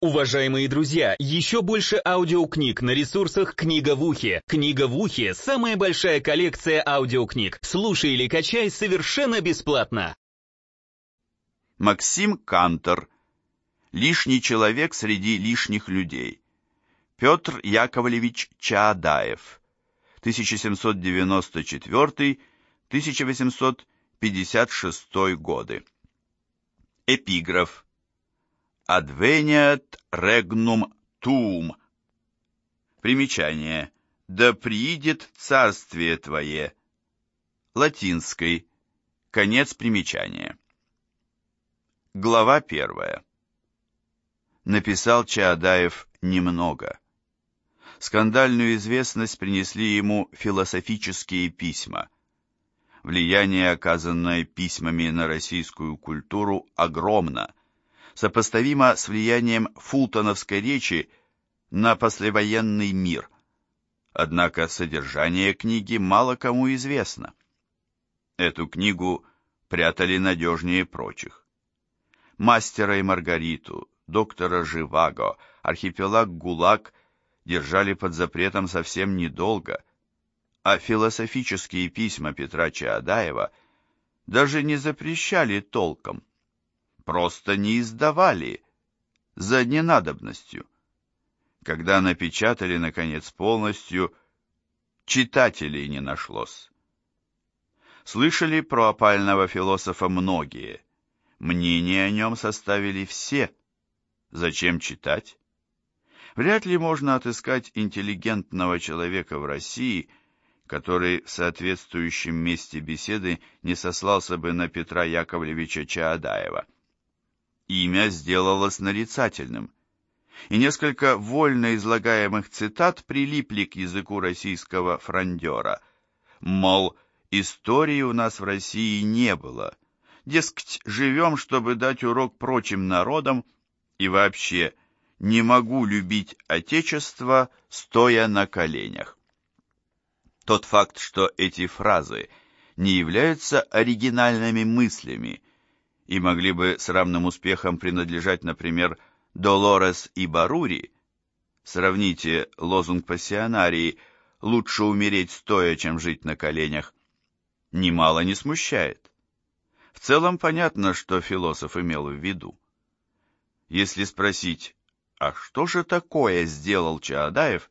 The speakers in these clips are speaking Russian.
Уважаемые друзья, еще больше аудиокниг на ресурсах «Книга в ухе». «Книга в ухе» — самая большая коллекция аудиокниг. Слушай или качай совершенно бесплатно. Максим Кантор. Лишний человек среди лишних людей. Петр Яковлевич Чаадаев. 1794-1856 годы. Эпиграф. Adveniat regnum tuum. Примечание. Да приидет царствие твое. Латинской. Конец примечания. Глава первая. Написал Чаадаев немного. Скандальную известность принесли ему философические письма. Влияние, оказанное письмами на российскую культуру, огромно сопоставимо с влиянием фултоновской речи на послевоенный мир. Однако содержание книги мало кому известно. Эту книгу прятали надежнее прочих. Мастера и Маргариту, доктора Живаго, архипелаг ГУЛАГ держали под запретом совсем недолго, а философические письма Петра Чаадаева даже не запрещали толком просто не издавали за ненадобностью. Когда напечатали, наконец, полностью, читателей не нашлось. Слышали про опального философа многие. Мнение о нем составили все. Зачем читать? Вряд ли можно отыскать интеллигентного человека в России, который в соответствующем месте беседы не сослался бы на Петра Яковлевича Чаадаева имя сделалось нарицательным, и несколько вольно излагаемых цитат прилипли к языку российского фрондера. Мол, истории у нас в России не было. Дескать, живем, чтобы дать урок прочим народам, и вообще не могу любить Отечество, стоя на коленях. Тот факт, что эти фразы не являются оригинальными мыслями, и могли бы с равным успехом принадлежать, например, Долорес и Барури. Сравните лозунг пассионарии «Лучше умереть стоя, чем жить на коленях». Немало не смущает. В целом понятно, что философ имел в виду. Если спросить, а что же такое сделал Чаадаев,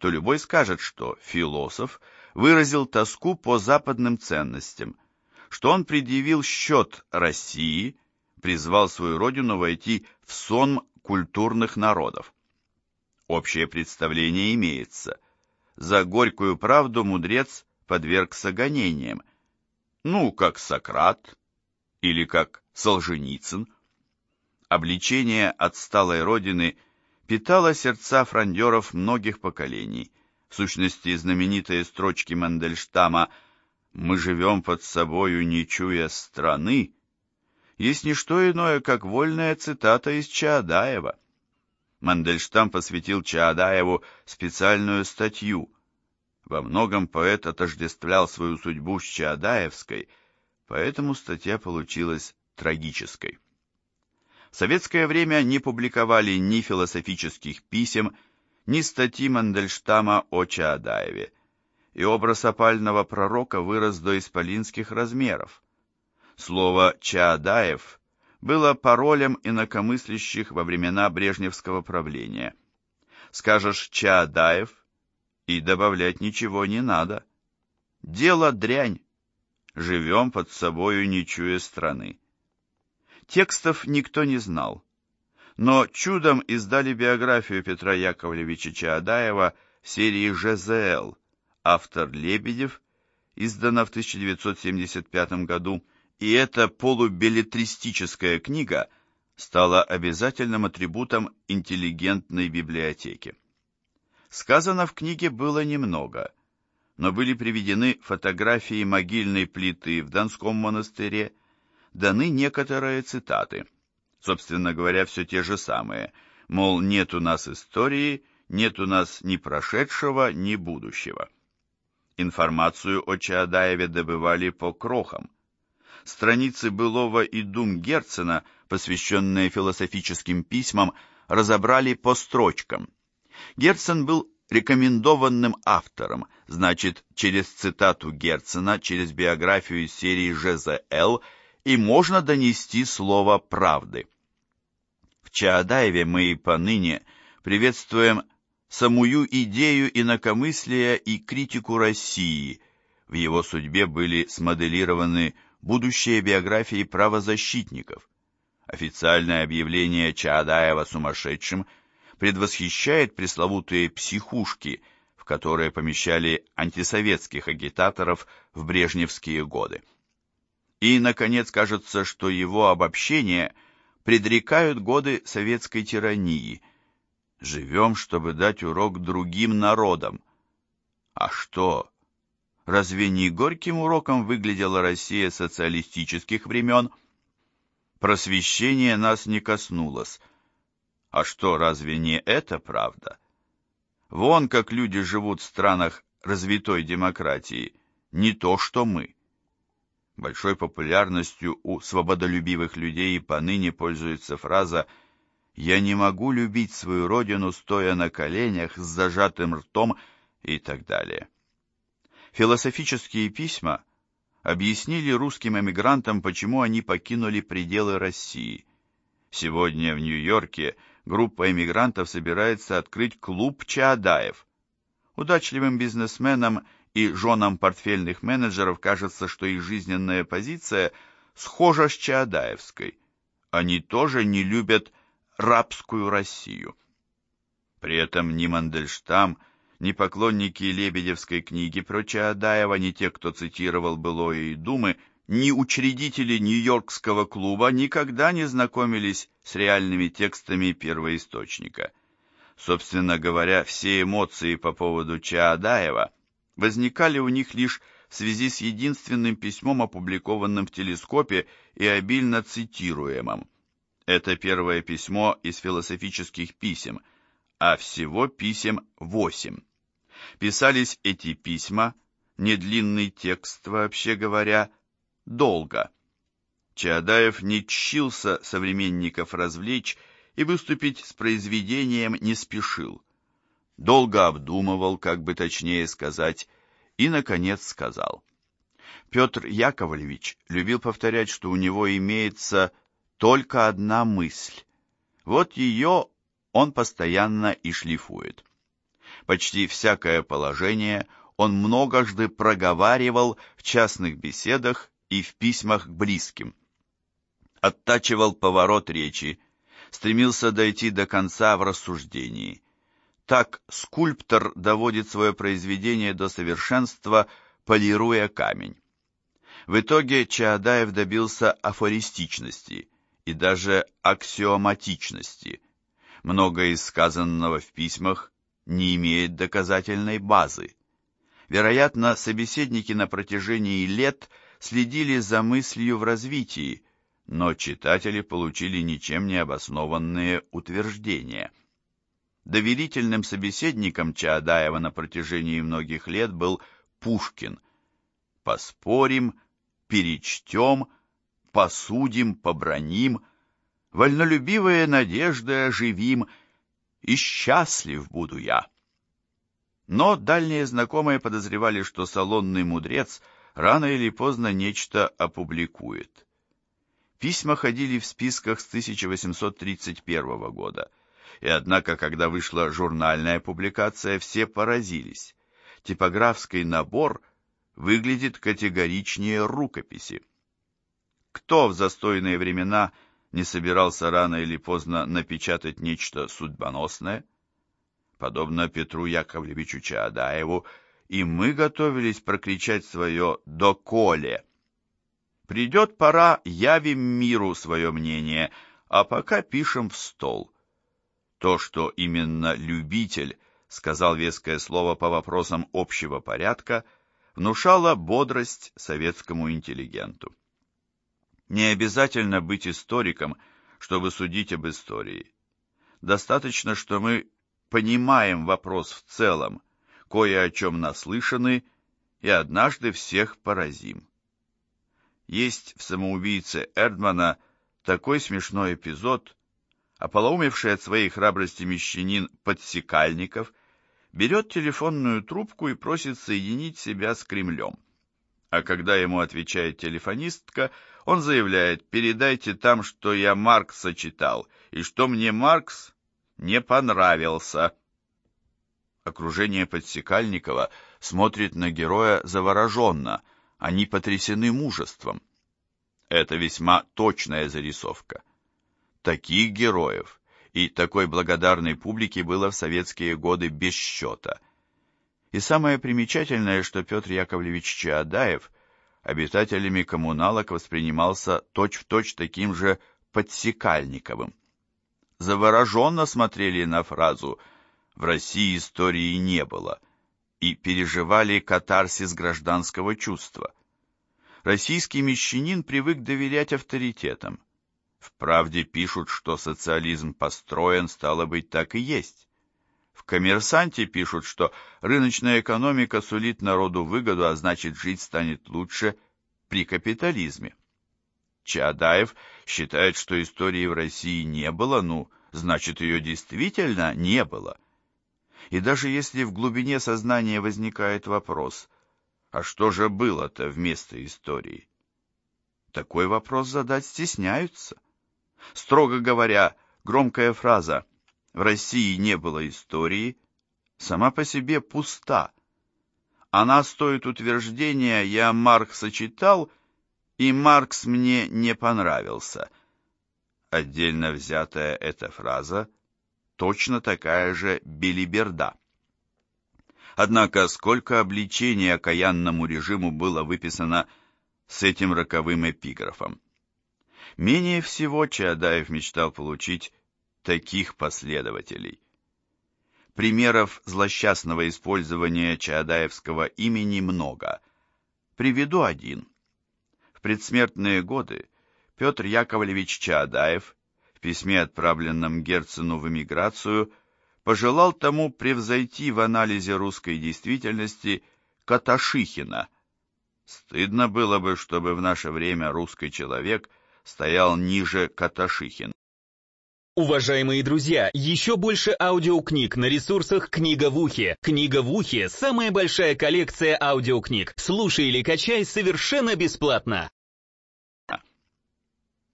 то любой скажет, что философ выразил тоску по западным ценностям – что он предъявил счет России, призвал свою родину войти в сон культурных народов. Общее представление имеется. За горькую правду мудрец подвергся гонениям. Ну, как Сократ или как Солженицын. Обличение отсталой родины питало сердца фрондеров многих поколений. В сущности, знаменитые строчки Мандельштама – мы живем под собою, не чуя страны, есть не что иное, как вольная цитата из Чаадаева. Мандельштам посвятил Чаадаеву специальную статью. Во многом поэт отождествлял свою судьбу с Чаадаевской, поэтому статья получилась трагической. В советское время не публиковали ни философических писем, ни статьи Мандельштама о Чаадаеве и образ опального пророка вырос до исполинских размеров. Слово «Чаадаев» было паролем инакомыслящих во времена брежневского правления. Скажешь «Чаадаев» и добавлять ничего не надо. Дело дрянь. Живем под собою, не чуя страны. Текстов никто не знал, но чудом издали биографию Петра Яковлевича Чаадаева в серии «ЖЗЛ», автор Лебедев, издана в 1975 году, и эта полубелетристическая книга стала обязательным атрибутом интеллигентной библиотеки. Сказано в книге было немного, но были приведены фотографии могильной плиты в Донском монастыре, даны некоторые цитаты, собственно говоря, все те же самые, мол, нет у нас истории, нет у нас ни прошедшего, ни будущего. Информацию о Чаадаеве добывали по крохам. Страницы былого и дум Герцена посвященные философическим письмам, разобрали по строчкам. Герцен был рекомендованным автором, значит, через цитату Герцена, через биографию из серии ЖЗЛ и можно донести слово правды. В Чаадаеве мы и поныне приветствуем самую идею инакомыслия и критику России. В его судьбе были смоделированы будущие биографии правозащитников. Официальное объявление Чаадаева сумасшедшим предвосхищает пресловутые «психушки», в которые помещали антисоветских агитаторов в брежневские годы. И, наконец, кажется, что его обобщения предрекают годы советской тирании. Живем, чтобы дать урок другим народам. А что? Разве не горьким уроком выглядела Россия социалистических времен? Просвещение нас не коснулось. А что, разве не это правда? Вон как люди живут в странах развитой демократии, не то что мы. Большой популярностью у свободолюбивых людей и поныне пользуется фраза «Я не могу любить свою родину, стоя на коленях, с зажатым ртом» и так далее. Философические письма объяснили русским эмигрантам, почему они покинули пределы России. Сегодня в Нью-Йорке группа эмигрантов собирается открыть клуб Чаадаев. Удачливым бизнесменам – и женам портфельных менеджеров кажется, что их жизненная позиция схожа с Чаадаевской. Они тоже не любят рабскую Россию. При этом ни Мандельштам, ни поклонники Лебедевской книги про Чаадаева, ни те, кто цитировал былое и думы, ни учредители Нью-Йоркского клуба никогда не знакомились с реальными текстами первоисточника. Собственно говоря, все эмоции по поводу Чаадаева – возникали у них лишь в связи с единственным письмом, опубликованным в телескопе и обильно цитируемым. Это первое письмо из философических писем, а всего писем восемь. Писались эти письма, недлинный текст, вообще говоря, долго. Чаадаев не чщился современников развлечь и выступить с произведением не спешил долго обдумывал, как бы точнее сказать, и, наконец, сказал. Петр Яковлевич любил повторять, что у него имеется только одна мысль. Вот ее он постоянно и шлифует. Почти всякое положение он многожды проговаривал в частных беседах и в письмах к близким. Оттачивал поворот речи, стремился дойти до конца в рассуждении – так скульптор доводит свое произведение до совершенства, полируя камень. В итоге Чаадаев добился афористичности и даже аксиоматичности. Многое из сказанного в письмах не имеет доказательной базы. Вероятно, собеседники на протяжении лет следили за мыслью в развитии, но читатели получили ничем не обоснованные утверждения – Доверительным собеседником Чаадаева на протяжении многих лет был Пушкин. «Поспорим, перечтем, посудим, поброним, вольнолюбивые надежды оживим, и счастлив буду я». Но дальние знакомые подозревали, что салонный мудрец рано или поздно нечто опубликует. Письма ходили в списках с 1831 года – и однако, когда вышла журнальная публикация, все поразились. Типографский набор выглядит категоричнее рукописи. Кто в застойные времена не собирался рано или поздно напечатать нечто судьбоносное? Подобно Петру Яковлевичу Чаадаеву, и мы готовились прокричать свое «доколе». Придет пора, явим миру свое мнение, а пока пишем в стол. То, что именно любитель сказал веское слово по вопросам общего порядка, внушало бодрость советскому интеллигенту. Не обязательно быть историком, чтобы судить об истории. Достаточно, что мы понимаем вопрос в целом, кое о чем наслышаны, и однажды всех поразим. Есть в самоубийце Эрдмана такой смешной эпизод, ополоумевший от своей храбрости мещанин Подсекальников берет телефонную трубку и просит соединить себя с Кремлем. А когда ему отвечает телефонистка, он заявляет, передайте там, что я Маркса читал, и что мне Маркс не понравился. Окружение Подсекальникова смотрит на героя завороженно, они потрясены мужеством. Это весьма точная зарисовка. Таких героев и такой благодарной публики было в советские годы без счета. И самое примечательное, что Петр Яковлевич Чаадаев обитателями коммуналок воспринимался точь-в-точь точь таким же подсекальниковым. Завороженно смотрели на фразу «В России истории не было» и переживали катарсис гражданского чувства. Российский мещанин привык доверять авторитетам. В правде пишут, что социализм построен, стало быть, так и есть. В «Коммерсанте» пишут, что рыночная экономика сулит народу выгоду, а значит, жить станет лучше при капитализме. Чаадаев считает, что истории в России не было, ну, значит, ее действительно не было. И даже если в глубине сознания возникает вопрос, а что же было-то вместо истории? Такой вопрос задать стесняются. Строго говоря, громкая фраза «в России не было истории» сама по себе пуста. Она стоит утверждения «я Маркса читал», и Маркс мне не понравился. Отдельно взятая эта фраза точно такая же белиберда. Однако сколько обличений окаянному режиму было выписано с этим роковым эпиграфом. Менее всего Чаадаев мечтал получить таких последователей. Примеров злосчастного использования Чаадаевского имени много. Приведу один. В предсмертные годы Петр Яковлевич Чаадаев в письме, отправленном Герцену в эмиграцию, пожелал тому превзойти в анализе русской действительности Каташихина. Стыдно было бы, чтобы в наше время русский человек стоял ниже Каташихина. Уважаемые друзья, еще больше аудиокниг на ресурсах «Книга в ухе». «Книга в ухе» — самая большая коллекция аудиокниг. Слушай или качай совершенно бесплатно.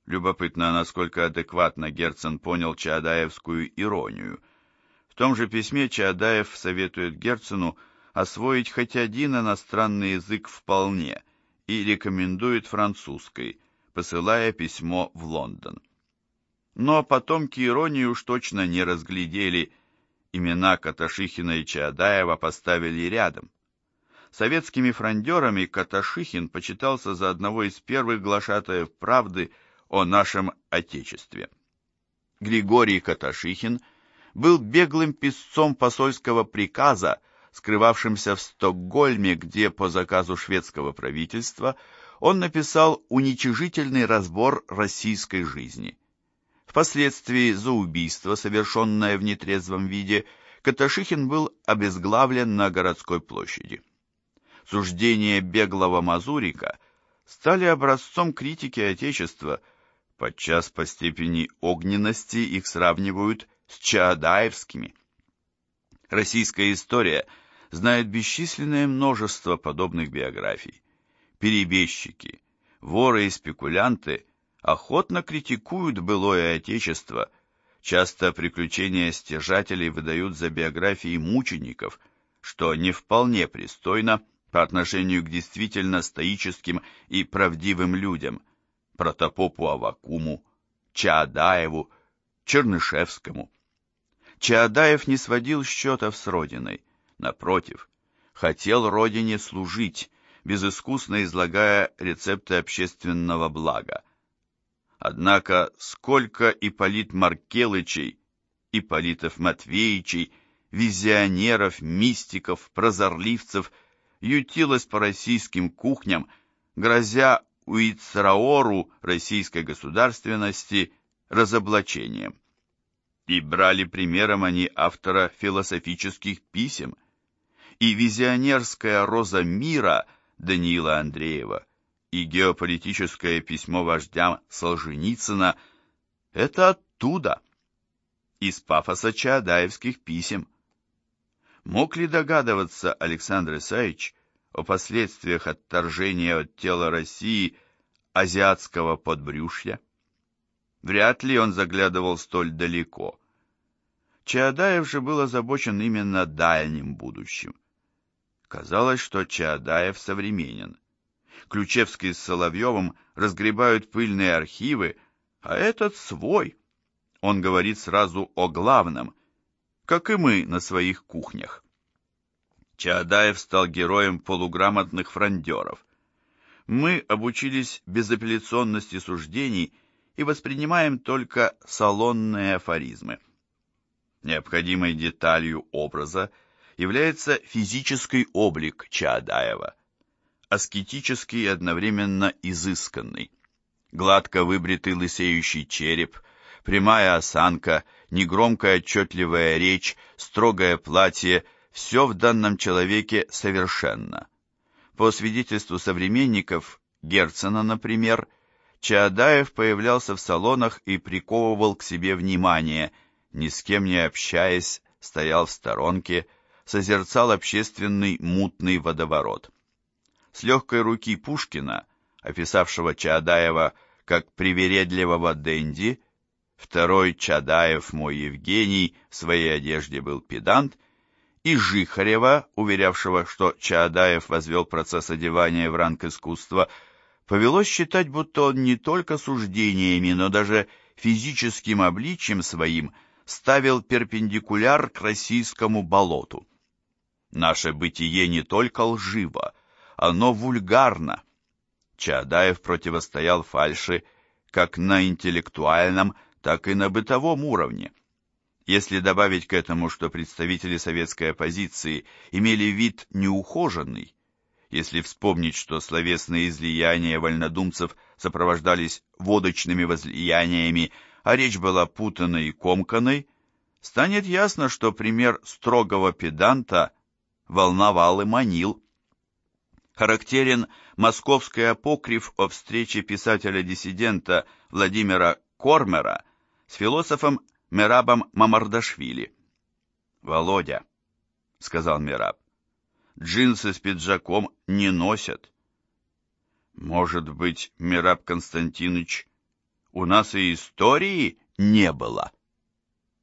Любопытно, насколько адекватно Герцен понял Чаадаевскую иронию. В том же письме Чаадаев советует Герцену освоить хоть один иностранный язык вполне и рекомендует французский, посылая письмо в Лондон. Но потомки иронии уж точно не разглядели, имена Каташихина и Чаадаева поставили рядом. Советскими фрондерами Каташихин почитался за одного из первых глашатаев правды – о нашем Отечестве. Григорий Каташихин был беглым писцом посольского приказа, скрывавшимся в Стокгольме, где по заказу шведского правительства он написал уничижительный разбор российской жизни. Впоследствии за убийство, совершенное в нетрезвом виде, Каташихин был обезглавлен на городской площади. Суждения беглого Мазурика стали образцом критики Отечества – Подчас по степени огненности их сравнивают с чаадаевскими. Российская история знает бесчисленное множество подобных биографий. Перебежчики, воры и спекулянты охотно критикуют былое отечество, часто приключения стяжателей выдают за биографии мучеников, что не вполне пристойно по отношению к действительно стоическим и правдивым людям – протопопу Авакуму, Чаадаеву, Чернышевскому. Чаадаев не сводил счетов с родиной, напротив, хотел родине служить, безыскусно излагая рецепты общественного блага. Однако сколько Ипполит Маркелычей, Ипполитов Матвеичей, визионеров, мистиков, прозорливцев ютилось по российским кухням, грозя Уицраору российской государственности разоблачением. И брали примером они автора философических писем, и визионерская роза мира Даниила Андреева, и геополитическое письмо вождям Солженицына – это оттуда, из пафоса чаадаевских писем. Мог ли догадываться Александр Исаевич о последствиях отторжения от тела России азиатского подбрюшья? Вряд ли он заглядывал столь далеко. Чаадаев же был озабочен именно дальним будущим. Казалось, что Чаадаев современен. Ключевский с Соловьевым разгребают пыльные архивы, а этот свой. Он говорит сразу о главном, как и мы на своих кухнях. Чаадаев стал героем полуграмотных фрондеров. Мы обучились безапелляционности суждений и воспринимаем только салонные афоризмы. Необходимой деталью образа является физический облик Чаадаева, аскетический и одновременно изысканный. Гладко выбритый лысеющий череп, прямая осанка, негромкая отчетливая речь, строгое платье – все в данном человеке совершенно. По свидетельству современников, Герцена, например, Чаадаев появлялся в салонах и приковывал к себе внимание, ни с кем не общаясь, стоял в сторонке, созерцал общественный мутный водоворот. С легкой руки Пушкина, описавшего Чаадаева как привередливого денди, второй Чадаев, мой Евгений, в своей одежде был педант, и Жихарева, уверявшего, что Чаадаев возвел процесс одевания в ранг искусства, повелось считать, будто он не только суждениями, но даже физическим обличием своим ставил перпендикуляр к российскому болоту. Наше бытие не только лживо, оно вульгарно. Чаадаев противостоял фальши как на интеллектуальном, так и на бытовом уровне. Если добавить к этому, что представители советской оппозиции имели вид неухоженный, если вспомнить, что словесные излияния вольнодумцев сопровождались водочными возлияниями, а речь была путанной и комканной, станет ясно, что пример строгого педанта волновал и манил. Характерен московский апокриф о встрече писателя-диссидента Владимира Кормера с философом Мерабом Мамардашвили. «Володя», — сказал Мераб, джинсы с пиджаком не носят. Может быть, Мираб Константинович, у нас и истории не было?